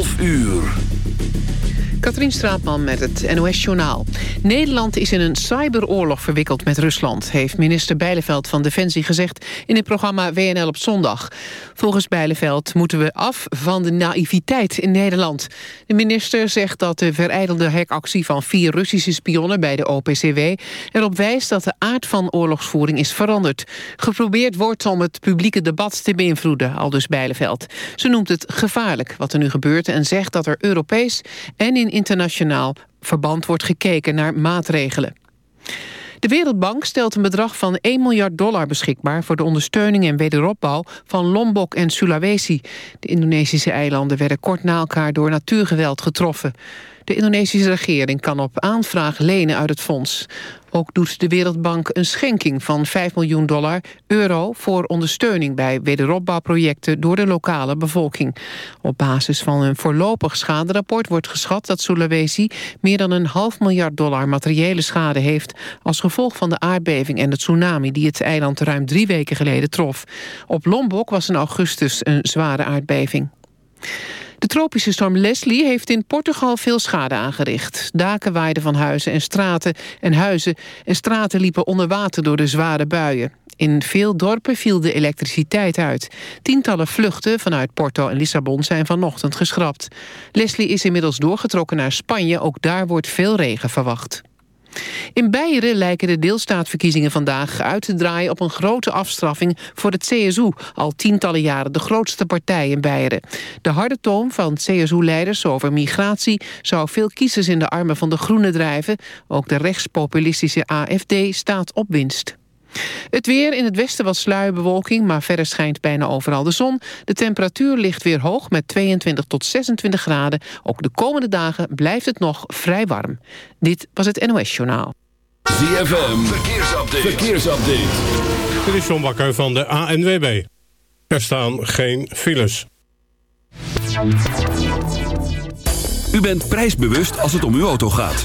12 uur. Katrien Straatman met het NOS-journaal. Nederland is in een cyberoorlog verwikkeld met Rusland... heeft minister Bijleveld van Defensie gezegd in het programma WNL op zondag. Volgens Bijleveld moeten we af van de naïviteit in Nederland. De minister zegt dat de vereidelde hekactie van vier Russische spionnen... bij de OPCW erop wijst dat de aard van oorlogsvoering is veranderd. Geprobeerd wordt om het publieke debat te beïnvloeden, aldus Bijleveld. Ze noemt het gevaarlijk wat er nu gebeurt... en zegt dat er Europees en in internationaal verband wordt gekeken naar maatregelen. De Wereldbank stelt een bedrag van 1 miljard dollar beschikbaar... voor de ondersteuning en wederopbouw van Lombok en Sulawesi. De Indonesische eilanden werden kort na elkaar door natuurgeweld getroffen. De Indonesische regering kan op aanvraag lenen uit het fonds. Ook doet de Wereldbank een schenking van 5 miljoen dollar euro... voor ondersteuning bij wederopbouwprojecten door de lokale bevolking. Op basis van een voorlopig schaderapport wordt geschat dat Sulawesi... meer dan een half miljard dollar materiële schade heeft... als gevolg van de aardbeving en de tsunami die het eiland ruim drie weken geleden trof. Op Lombok was in augustus een zware aardbeving. De tropische storm Leslie heeft in Portugal veel schade aangericht. Daken waaiden van huizen en straten en huizen en straten liepen onder water door de zware buien. In veel dorpen viel de elektriciteit uit. Tientallen vluchten vanuit Porto en Lissabon zijn vanochtend geschrapt. Leslie is inmiddels doorgetrokken naar Spanje. Ook daar wordt veel regen verwacht. In Beieren lijken de deelstaatverkiezingen vandaag uit te draaien op een grote afstraffing voor het CSU, al tientallen jaren de grootste partij in Beieren. De harde toon van CSU-leiders over migratie zou veel kiezers in de armen van de Groenen drijven. Ook de rechtspopulistische AFD staat op winst. Het weer in het westen was sluierbewolking, maar verder schijnt bijna overal de zon. De temperatuur ligt weer hoog met 22 tot 26 graden. Ook de komende dagen blijft het nog vrij warm. Dit was het NOS Journaal. ZFM, verkeersupdate. verkeersupdate. Dit is John Bakker van de ANWB. Er staan geen files. U bent prijsbewust als het om uw auto gaat.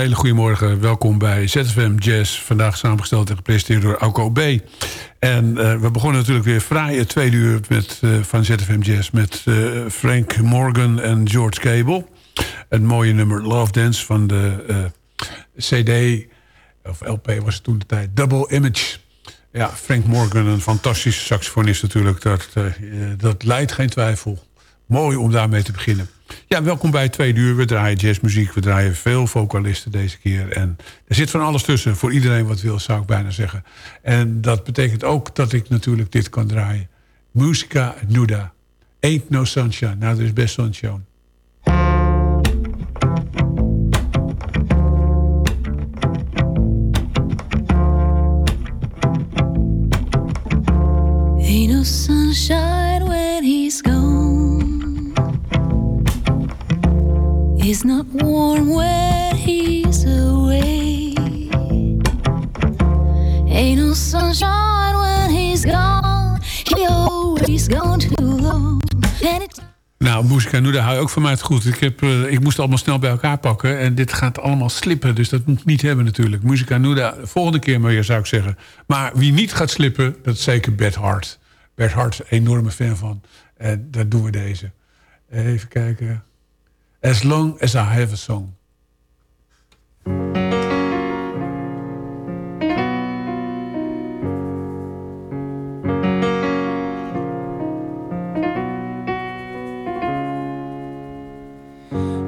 Hele goede morgen. Welkom bij ZFM Jazz. Vandaag samengesteld en gepresenteerd door Alco B. En uh, we begonnen natuurlijk weer fraai het tweede uur met, uh, van ZFM Jazz... met uh, Frank Morgan en George Cable. Het mooie nummer Love Dance van de CD... of LP was het toen de tijd, Double Image... Ja, Frank Morgan, een fantastische saxofonist natuurlijk. Dat, dat leidt geen twijfel. Mooi om daarmee te beginnen. Ja, welkom bij twee uur. We draaien jazzmuziek, we draaien veel vocalisten deze keer. En er zit van alles tussen, voor iedereen wat wil, zou ik bijna zeggen. En dat betekent ook dat ik natuurlijk dit kan draaien. Musica Nuda. Ain't no sunshine. Nou, er is best sunshine. Ain't no sunshine It's not warm when he's away. Ain't no sunshine when he's gone. He always gone too long. Nou, Musica Nuda hou je ook van mij het goed. Ik, heb, uh, ik moest allemaal snel bij elkaar pakken. En dit gaat allemaal slippen, dus dat moet niet hebben natuurlijk. Musica Nuda, volgende keer maar weer zou ik zeggen. Maar wie niet gaat slippen, dat is zeker Bert Hart. Bert Hart, enorme fan van. En daar doen we deze. Even kijken. As long as I have a song.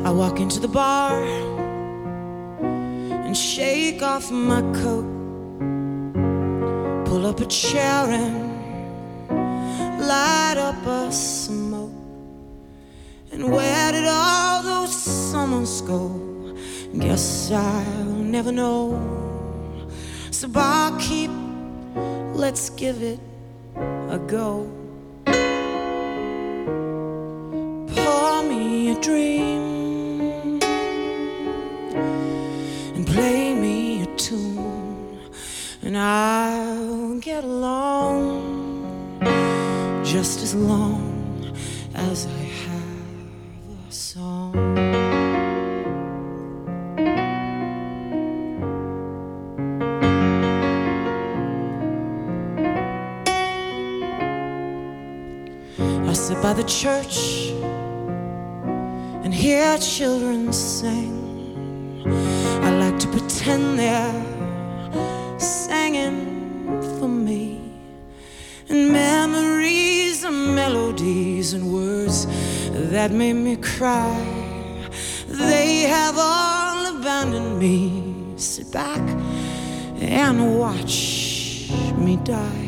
I walk into the bar and shake off my coat, pull up a chair and light up a smoke. And where did all those summers go? Guess I'll never know. So barkeep, let's give it a go. Pour me a dream and play me a tune, and I'll get along just as long the church and hear children sing. I like to pretend they're singing for me. And memories and melodies and words that made me cry. They have all abandoned me. Sit back and watch me die.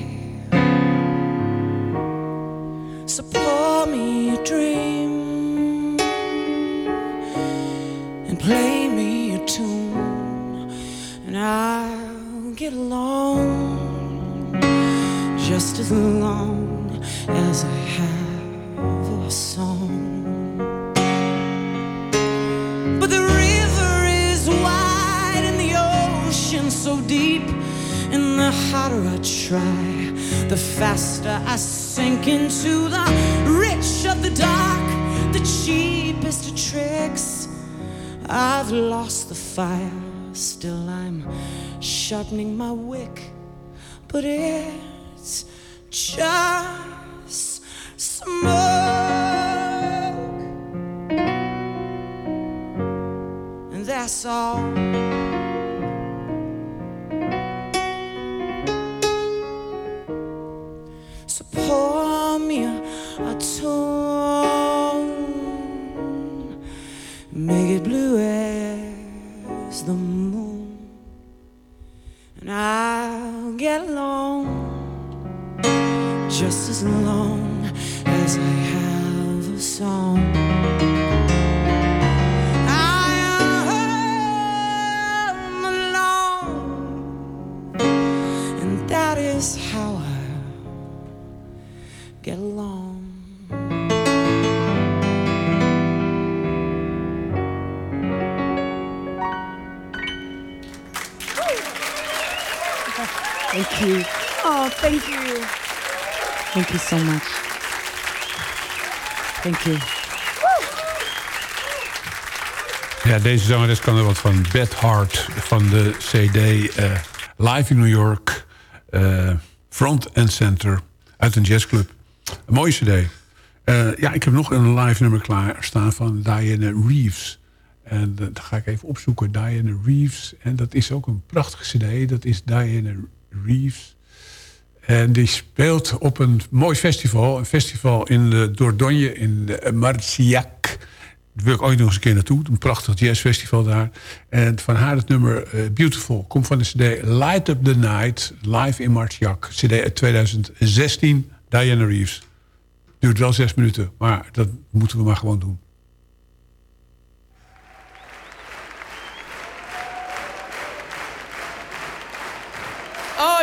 Sharpening my wick, you so much. Thank you. Ja, deze zangeres kan er wat van. Beth Hart van de CD eh, Live in New York. eh, front and Center uit een jazzclub. Een mooie CD. Eh, ja, ik heb nog een live nummer klaar staan van Diana Reeves. En dat ga ik even opzoeken. Diana Reeves. En dat is ook een prachtige CD. Dat is Diana Reeves. En die speelt op een mooi festival. Een festival in de Dordogne in de Marciac. Daar wil ik ooit nog eens een keer naartoe. Een prachtig jazzfestival daar. En van haar het nummer eh, Beautiful. Komt van de cd Light Up The Night. Live in Marciac. Cd uit 2016. Diana Reeves. Duurt wel zes minuten. Maar dat moeten we maar gewoon doen.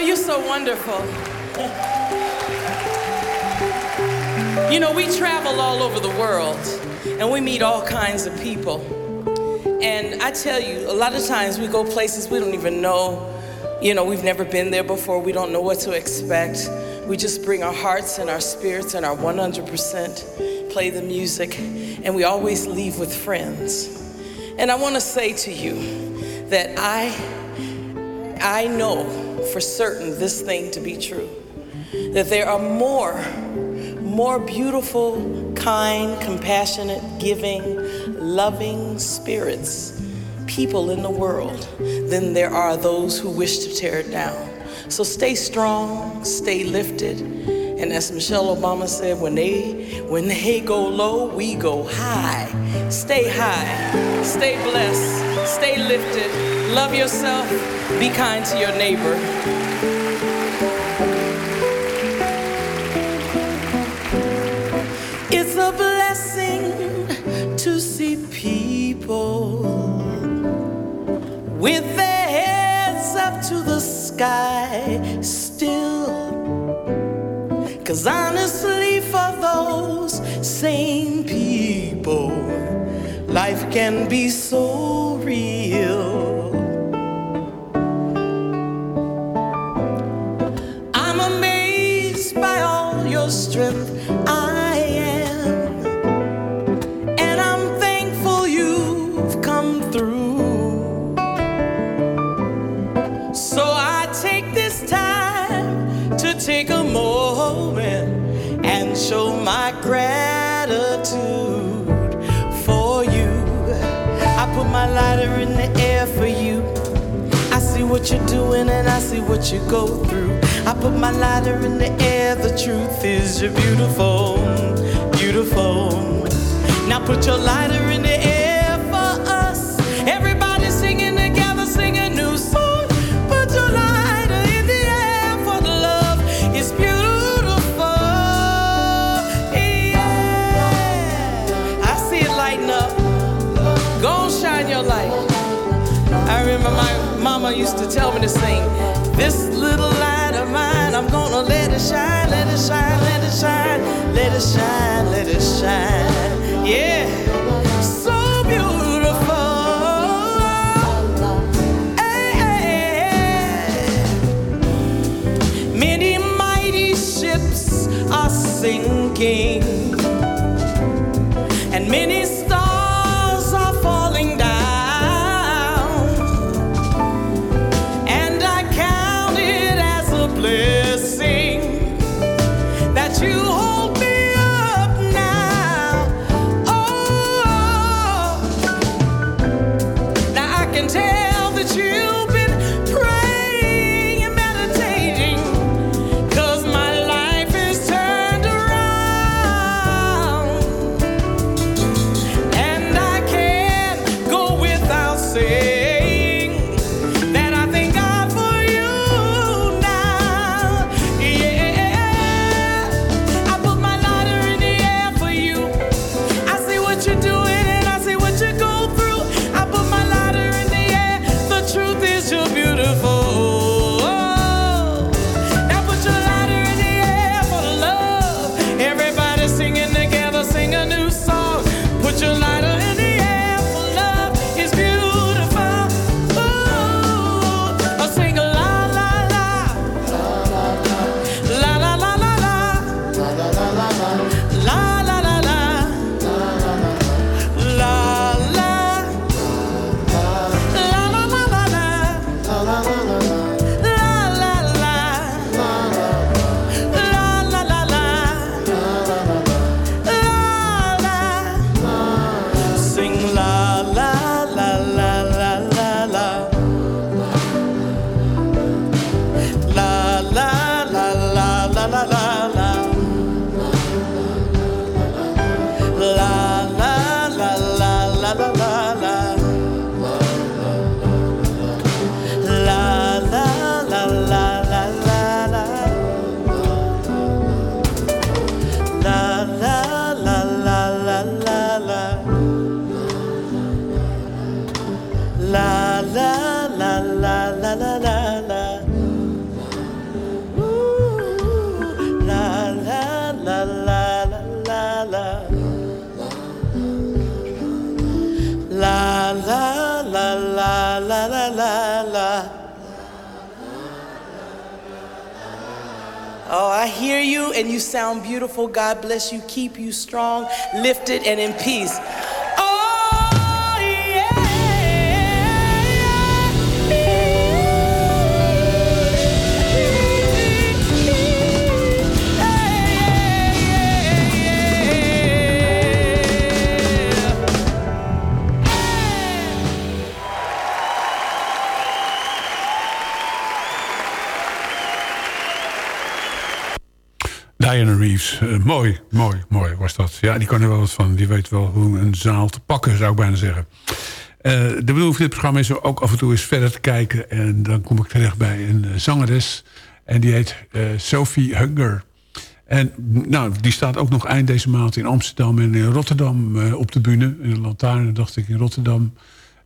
Oh, you're so wonderful. You know, we travel all over the world and we meet all kinds of people. And I tell you, a lot of times we go places we don't even know. You know, we've never been there before. We don't know what to expect. We just bring our hearts and our spirits and our 100%, play the music, and we always leave with friends. And I want to say to you that I I know for certain this thing to be true. That there are more, more beautiful, kind, compassionate, giving, loving spirits, people in the world than there are those who wish to tear it down. So stay strong, stay lifted. And as Michelle Obama said, when they when they go low, we go high. Stay high, stay blessed, stay lifted, love yourself, be kind to your neighbor. It's a blessing to see people with their heads up to the sky still. Cause honestly, for those same people, life can be so what you're doing and I see what you go through. I put my lighter in the air. The truth is you're beautiful, beautiful. Now put your lighter in the air used to tell me to sing, This little light of mine, I'm gonna let it shine, let it shine, let it shine, let it shine, let it shine. Yeah, sound beautiful. God bless you, keep you strong, lifted, and in peace. Diana Reeves. Eh, mooi, mooi, mooi was dat. Ja, die kan er wel wat van. Die weet wel hoe een zaal te pakken, zou ik bijna zeggen. Eh, de bedoeling van dit programma is ook af en toe eens verder te kijken. En dan kom ik terecht bij een eh, zangeres. En die heet Sophie Hunger. En nou, die staat ook nog eind deze maand in Amsterdam en in Rotterdam op de bühne. In de lantaarn dacht ik in Rotterdam.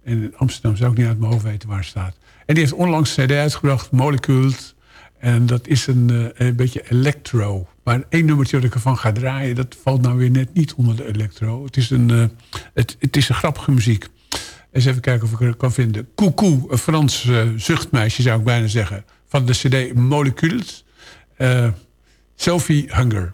En in Amsterdam zou ik niet uit mijn hoofd weten waar het staat. En die heeft onlangs een cd uitgebracht, Molecules. En dat is een, een beetje electro. Maar één nummertje dat ik ervan ga draaien... dat valt nou weer net niet onder de electro. Het is een, eh, het, het is een grappige muziek. Eens even kijken of ik er kan vinden. Coucou, een Frans eh, zuchtmeisje zou ik bijna zeggen. Van de cd Molecules. Eh, Sophie Hunger.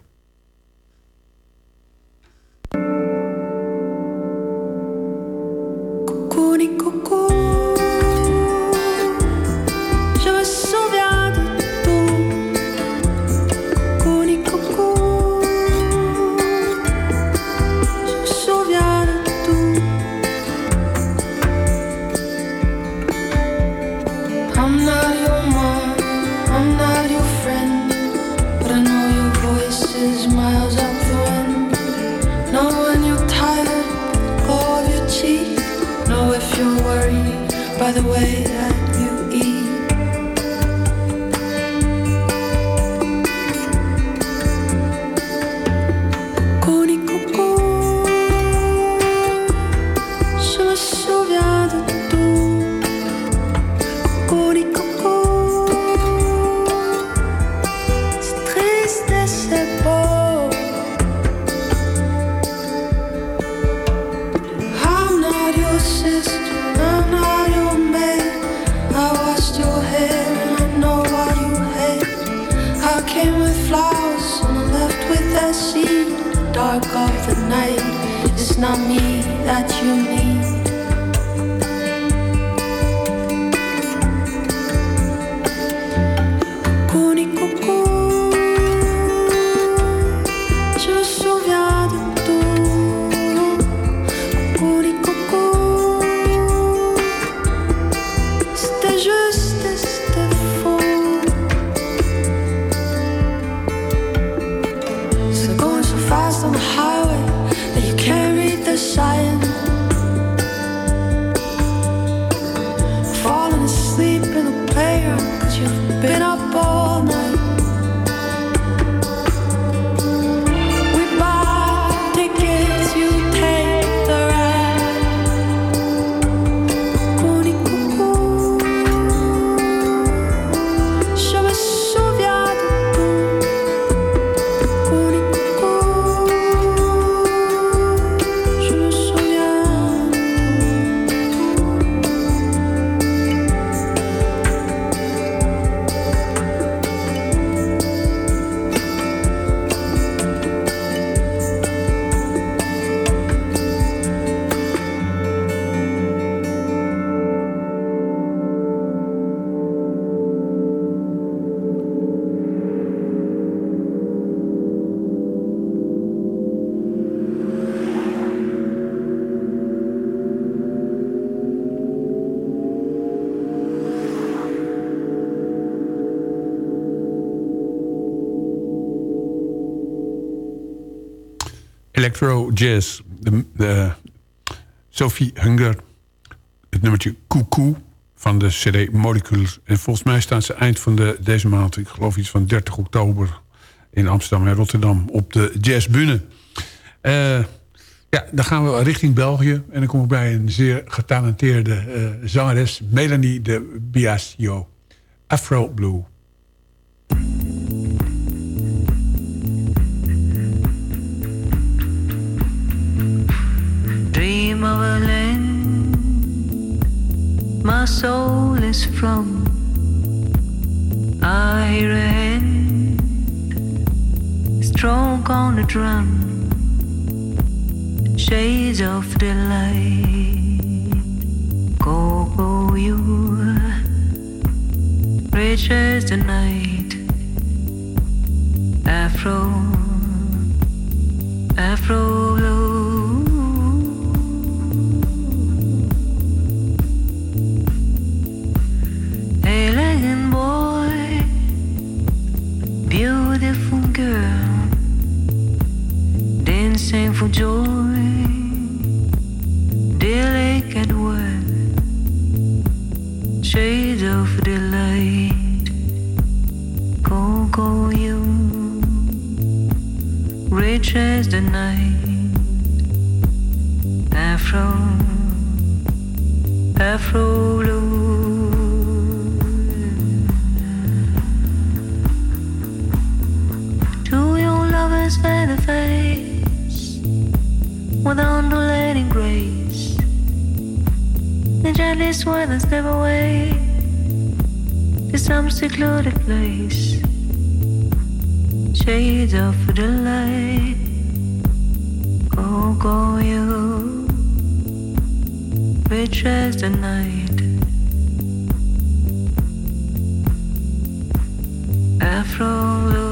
Dark of the night, it's not me that you need. Electro Jazz. De, de Sophie Hunger. Het nummertje Coucou van de CD Molecules. En volgens mij staat ze eind van de, deze maand... ik geloof iets van 30 oktober... in Amsterdam en Rotterdam op de Jazzbühne. Eh ja, dan gaan we richting België. En dan kom ik bij een zeer getalenteerde eh, zangeres... Melanie de Biasio. Afro Blue. My soul is from. I hear a hand stroke on the drum, shades of delight. Go, go, you, rich as the night. Afro, Afro blue. Girl, dancing for joy, shades of delight. You, rich as the night, Afro, Afro with undulating grace, the gently swell and step away to some secluded place. Shades of delight, go go you, rich as the night. Afro Elegant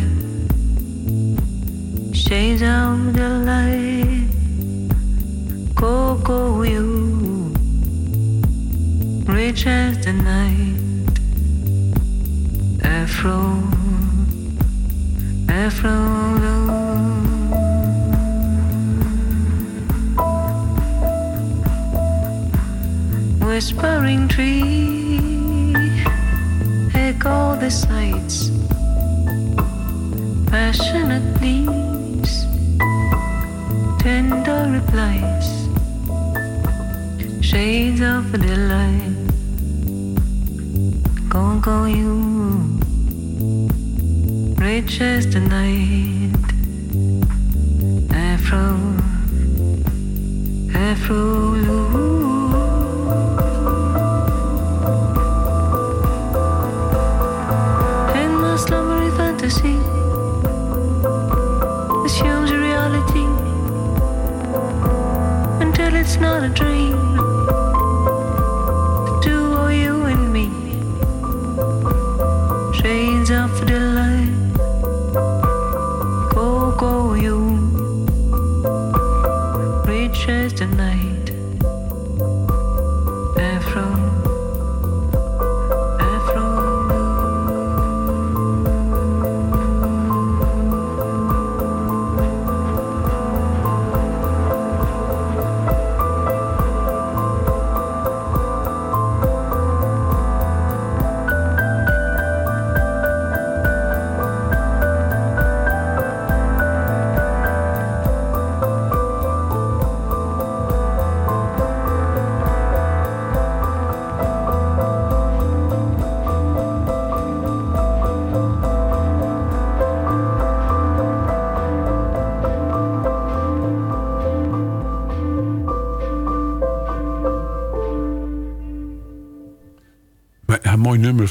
echo the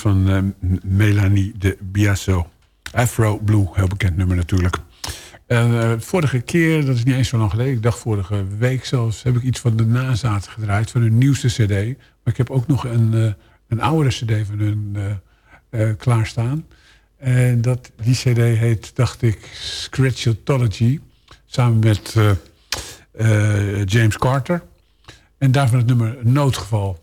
van eh, Melanie de Biasso. Afro Blue, heel bekend nummer natuurlijk. En, eh, vorige keer, dat is niet eens zo lang geleden... ik dacht vorige week zelfs... heb ik iets van de nazaat gedraaid, van hun nieuwste cd. Maar ik heb ook nog een, eh, een oudere cd van hun klaarstaan. En dat, die cd heet, dacht ik, Scratchotology. Samen met James Carter. En daarvan het nummer Noodgeval.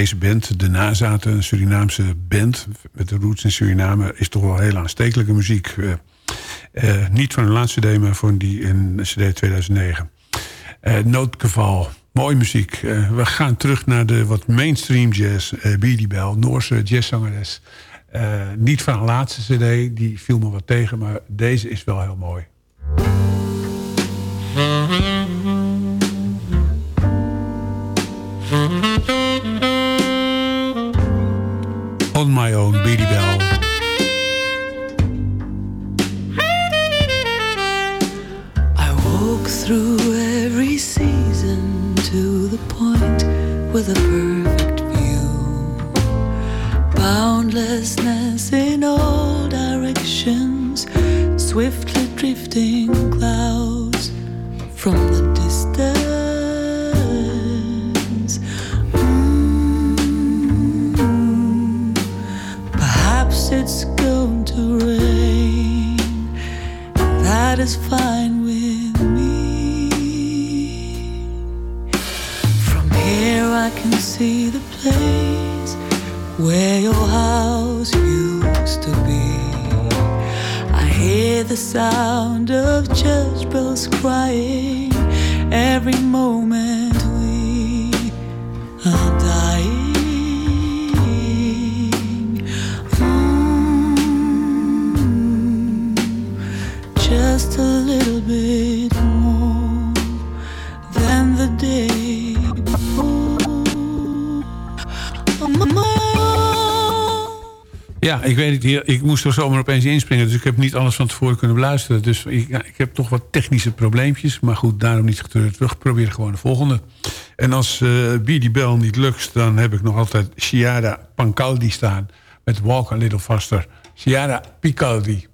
Deze band, de Nazaten, een Surinaamse band... met de roots in Suriname, is toch wel heel aanstekelijke muziek. Eh, eh, niet van hun laatste cd, maar van die in cd 2009. Eh, Noodgeval, mooie muziek. We gaan terug naar de wat mainstream jazz. Uh, Beady Bell, Noorse jazzzangeres. Niet van haar laatste cd, die viel me wat tegen... maar deze is wel heel mooi. My Own, Beady Belle. I walk through every season to the point with a perfect view. Boundlessness in all directions, swiftly drifting clouds from the is fine with me. From here I can see the place where your house used to be. I hear the sound of church bells crying every moment Ja, ik weet het hier. Ik moest er zomaar opeens inspringen. Dus ik heb niet alles van tevoren kunnen beluisteren. Dus ik, ik heb toch wat technische probleempjes. Maar goed, daarom niet getreurd. We proberen gewoon de volgende. En als eh Beady Bell niet lukt... dan heb ik nog altijd Chiara Pancaldi staan. Met Walk a Little Faster. Chiara Picaldi.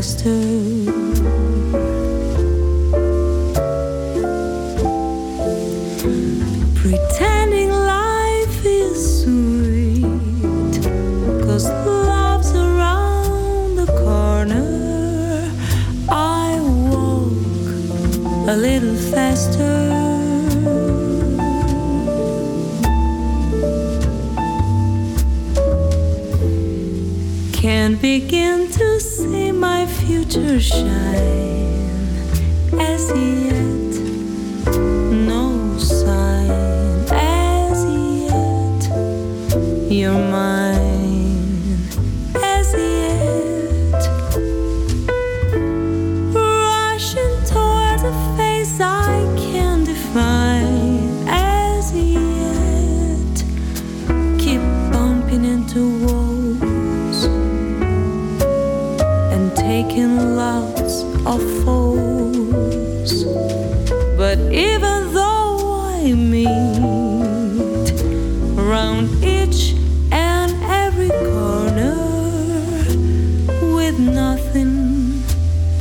Little faster. Pretending life is sweet, cause love's around the corner. I walk a little faster. Can't begin future shine as he No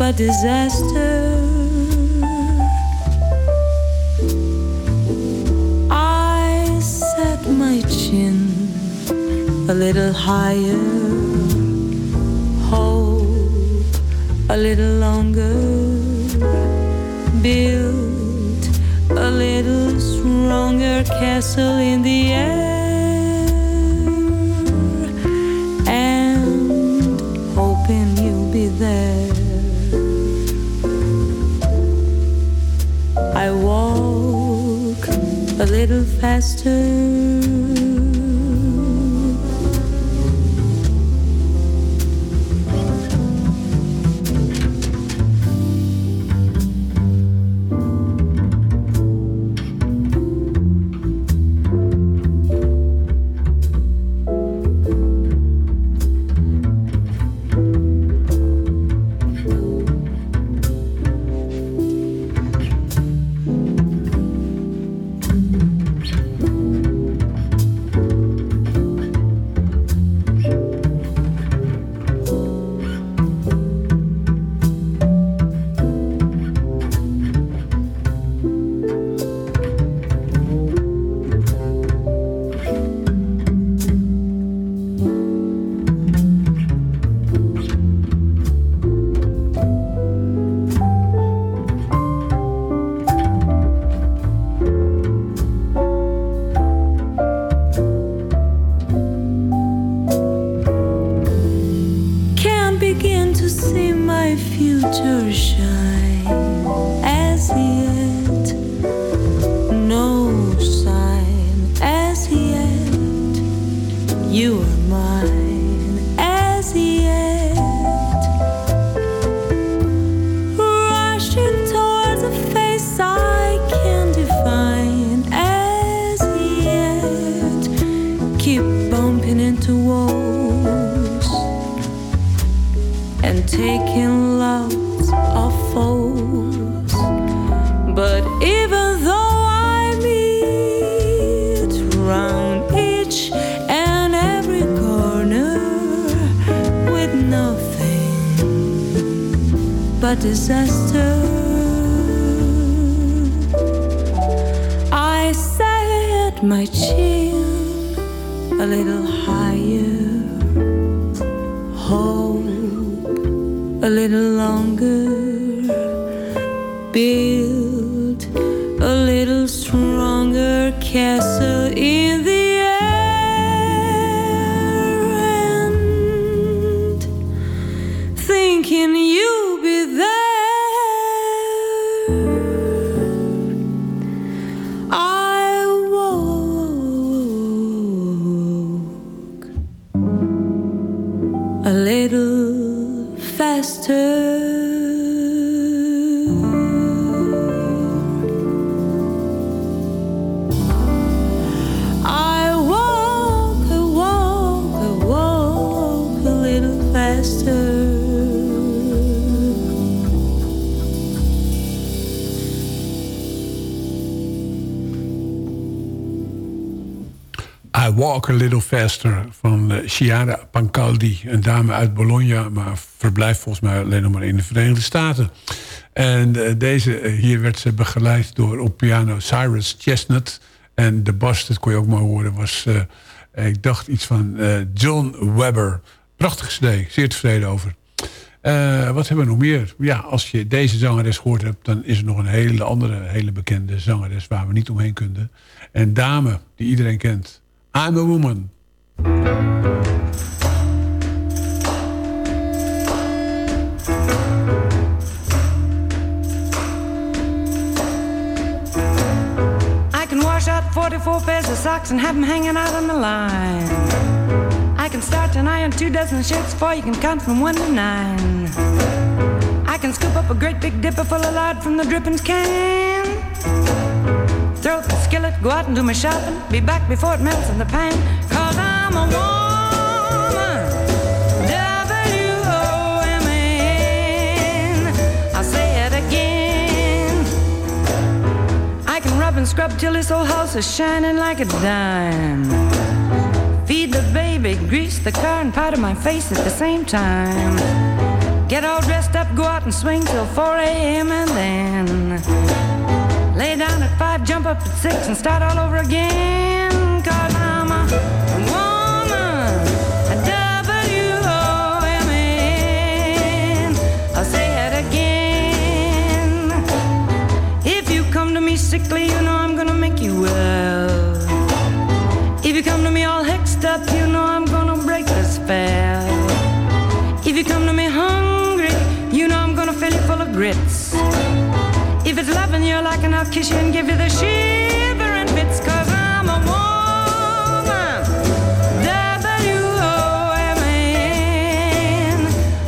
but disaster. I set my chin a little higher, hope a little longer, build a little stronger castle in the air. Faster. My chin a little higher. hold a little longer, build a little stronger castle a Little Faster van eh, Chiara Pancaldi. Een dame uit Bologna, maar verblijft volgens mij alleen nog maar in de Verenigde Staten. En eh, deze, eh, hier werd ze begeleid door op piano Cyrus Chestnut. En de bas, dat kon je ook maar horen, was... ik dacht iets van John Webber. Prachtig cd, zeer tevreden over. Wat hebben we nog meer? Ja, als je deze zangeres gehoord hebt... dan is er nog een hele andere, hele bekende zangeres... waar we niet omheen kunnen. Een dame die iedereen kent. I'm a woman. I can wash out 44 pairs of socks and have them hanging out on the line. I can start an iron two dozen shirts before you can count from one to nine. I can scoop up a great big dipper full of lard from the drippings can. Throw the skillet, go out and do my shopping. Be back before it melts in the pan. Cause I'm a woman. W-O-M-A-N. I'll say it again. I can rub and scrub till this old house is shining like a dime. Feed the baby, grease the car, and powder my face at the same time. Get all dressed up, go out and swing till 4 a.m. and then lay down at 5, jump up at 6, and start all over again. Cause I'm a woman, a W-O-M-A-N. I'll say it again. If you come to me sickly, you know I'm gonna make you well. If you come to me If it's loving you like, and I'll kiss you and give you the shivering bits, cause I'm a woman. W-O-M-A-N.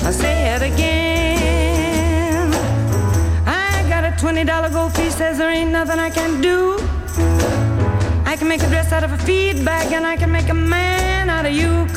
I say it again. I got a $20 gold piece, says there ain't nothing I can do. I can make a dress out of a feed bag, and I can make a man out of you,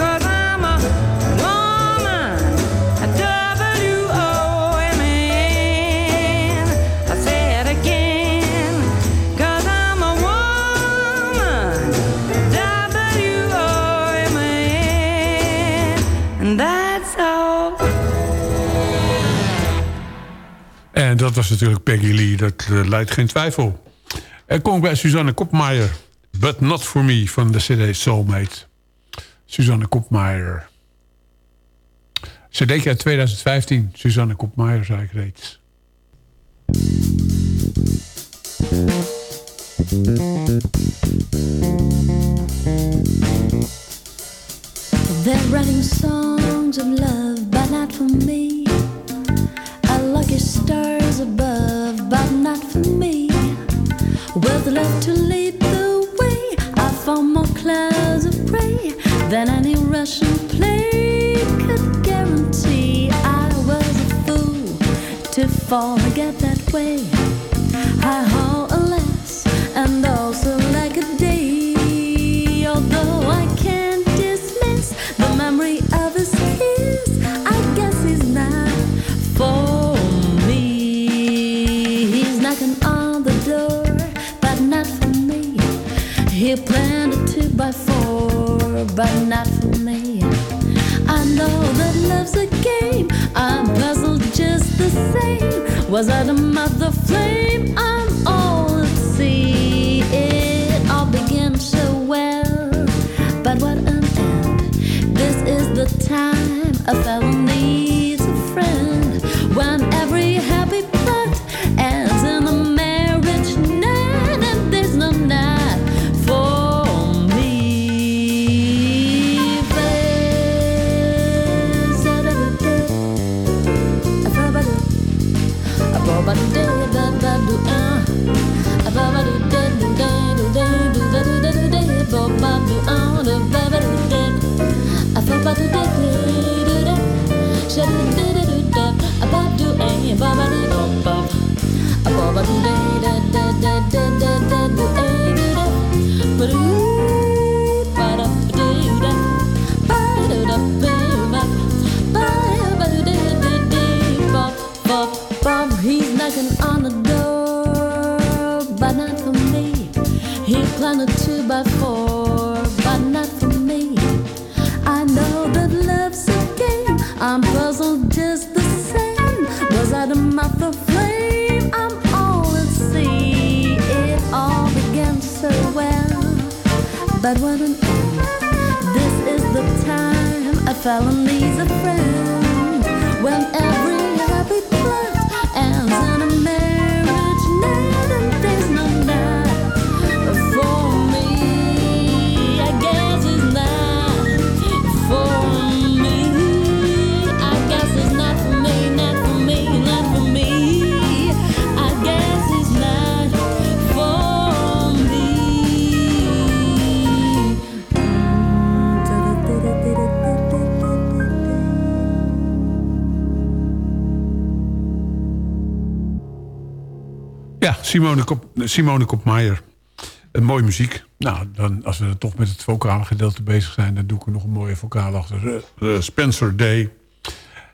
dat was natuurlijk Peggy Lee, dat eh, leidt geen twijfel. En kom ik bij Suzanne Kopmaier. But Not For Me van de cd Soulmate. Suzanne Kopmaier. CD uit 2015. Suzanne Kopmaier, zei ik reeds. They're writing songs of love, but not for me. A lucky stars With love to lead the way, I found more clouds of gray than any Russian play could guarantee. I was a fool to fall again that way. I haul alas, and also like a day. Although I can't dismiss the memory of his same. Was I the mother flame? I'm all at sea. It all began so well, but what an end. This is the time a fellow but what. This is the time a fellow needs a friend. When Simone, Kop, Simone Kopmaier. Een mooie muziek. Nou, dan, als we toch met het vocale gedeelte bezig zijn... dan doe ik er nog een mooie vocaal achter. Eh, eh, Spencer Day.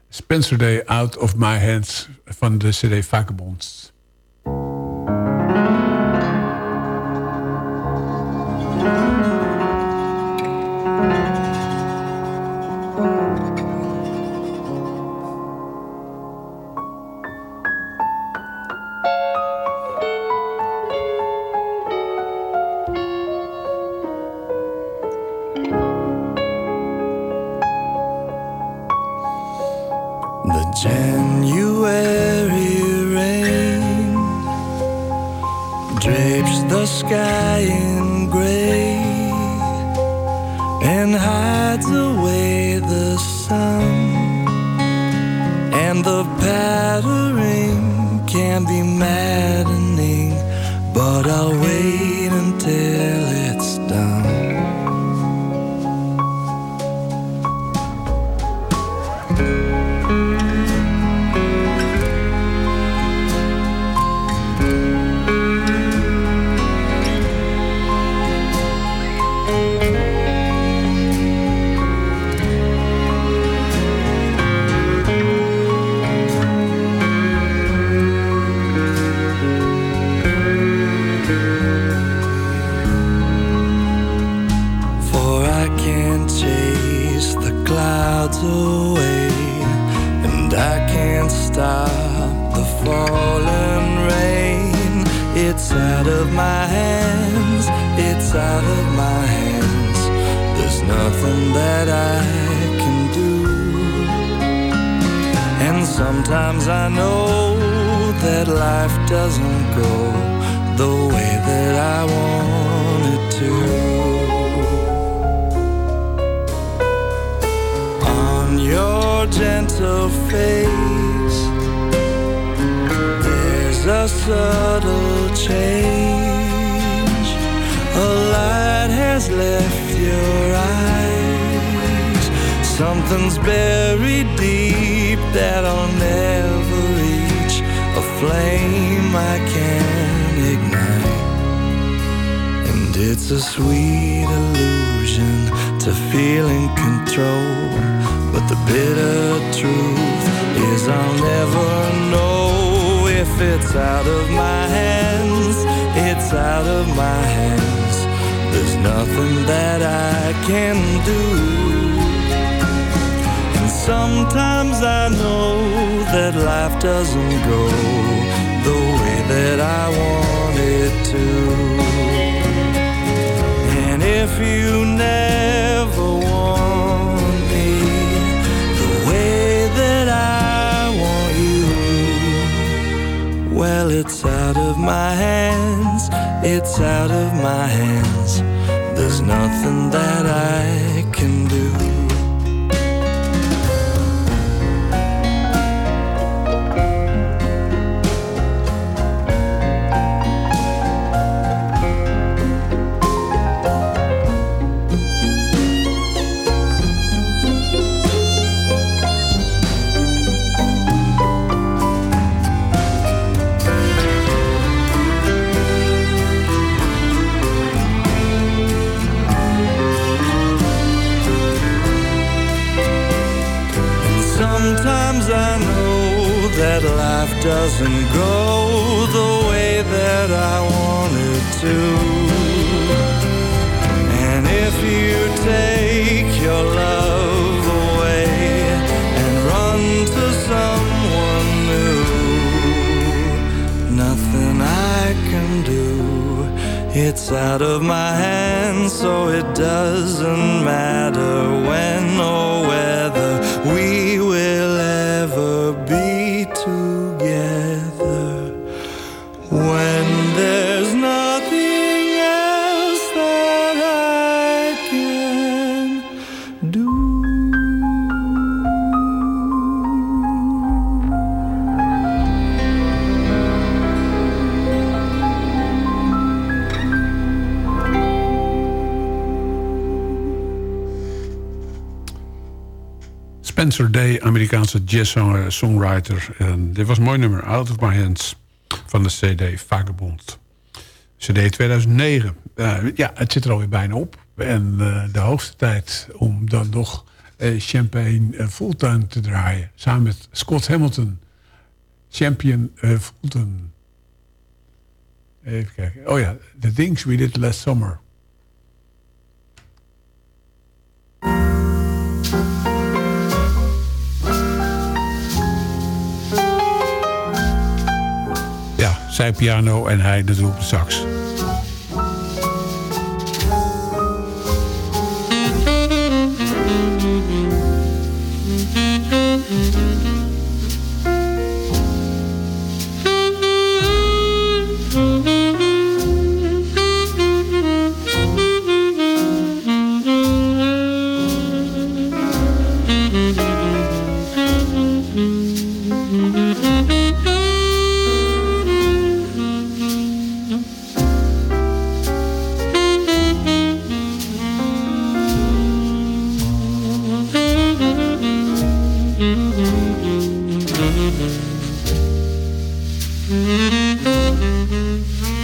Spencer Day Out of My Hands van de CD Vagabonds. The sky in gray and hides away the sun. And the pattering can be maddening, but I'll wait sometimes I know that life doesn't go the way that I want it to. On your gentle face, there's a subtle change. A light has left your eyes. Something's buried deep that I'll never flame I can't ignite. And it's a sweet illusion to feel in control. But the bitter truth is I'll never know if it's out of my hands. It's out of my hands. There's nothing that I can do. And sometimes I know that life doesn't go the way that I want it to. And if you never want me the way that I want you, well, it's out of my hands, it's out of my hands. There's nothing that I can do. Doesn't go the way that I want it to. And if you take your love away and run to someone new, nothing I can do. It's out of my hands, so it doesn't matter when or whether we will ever be Day, Amerikaanse jazzzanger, songwriter. En dit was een mooi nummer, Out of My Hands, van de CD Vagabond. CD 2009. Eh, ja, het zit er alweer bijna op. En eh, de hoogste tijd om dan nog eh, Champagne Fulltime te draaien. Samen met Scott Hamilton. Champion Fulton. Even kijken. Oh ja, The Things We Did Last Summer. Zij piano en hij natuurlijk de sax. Thank you.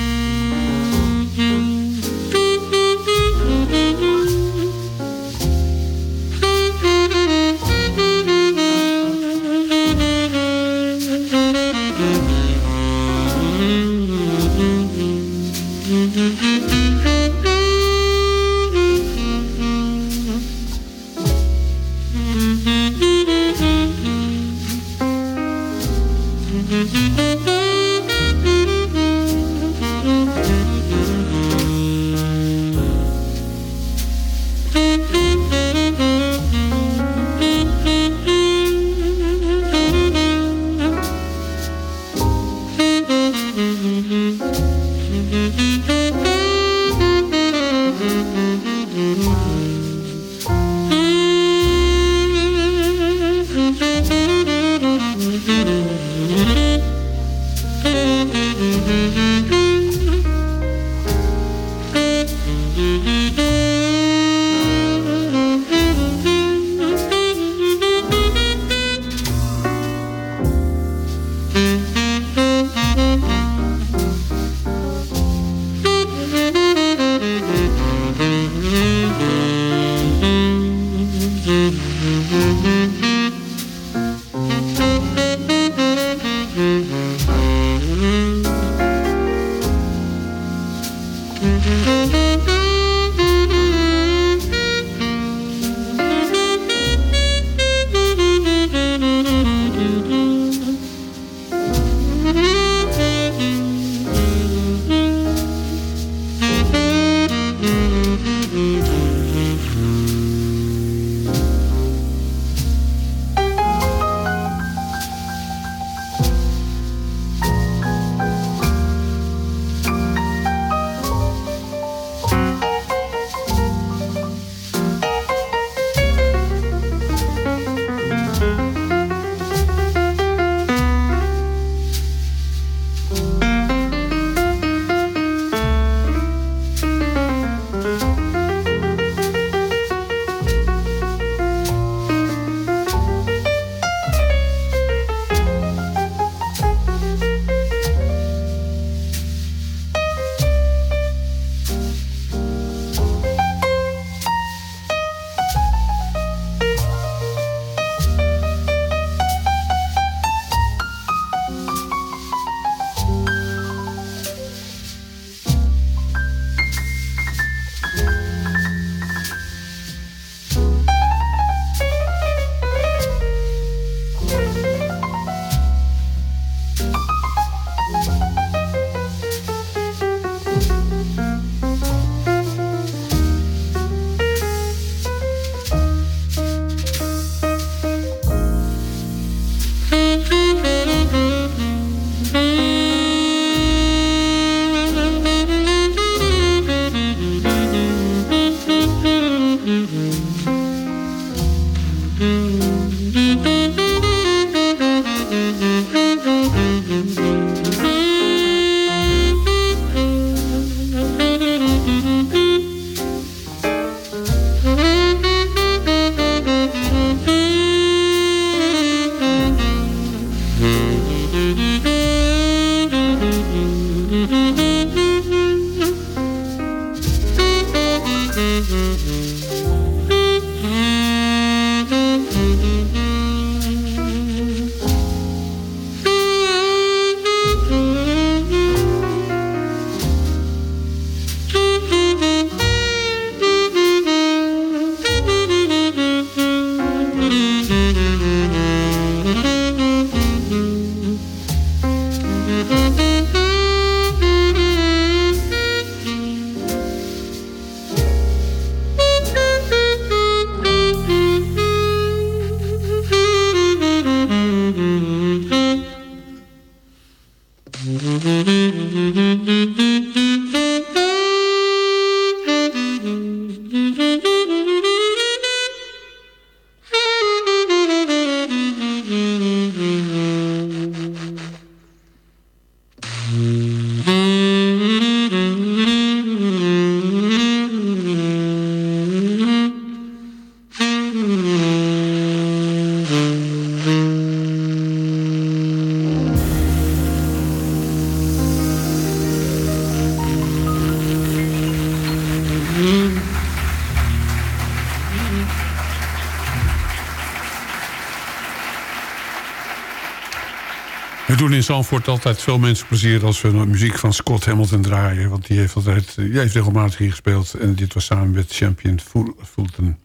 Zandvoort altijd veel mensen plezier... als we muziek van Scott Hamilton draaien. Want die heeft, altijd, eh, die heeft regelmatig hier gespeeld. En dit was samen met Champion Ful- Fulton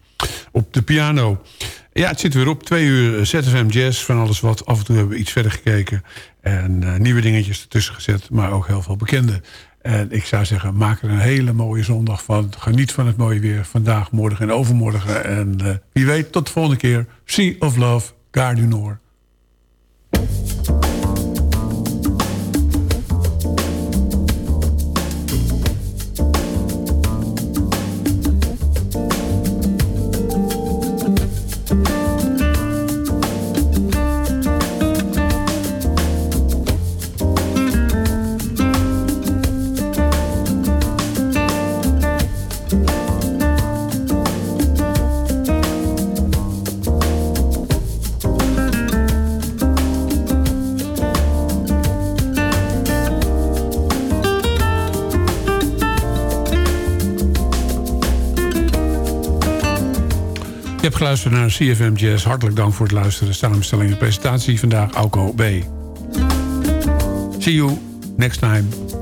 op de piano. Ja, het zit weer op. Twee uur ZFM Jazz, van alles wat. Af en toe hebben we iets verder gekeken. En eh, nieuwe dingetjes ertussen gezet. Maar ook heel veel bekende. En ik zou zeggen, maak er een hele mooie zondag van. Geniet van het mooie weer. Vandaag, morgen en overmorgen. En eh, wie weet, tot de volgende keer. Sea of Love, Gare. Geluisterd naar CFM. Hartelijk dank voor het luisteren. Samenstelling en presentatie vandaag Auko B. See you next time.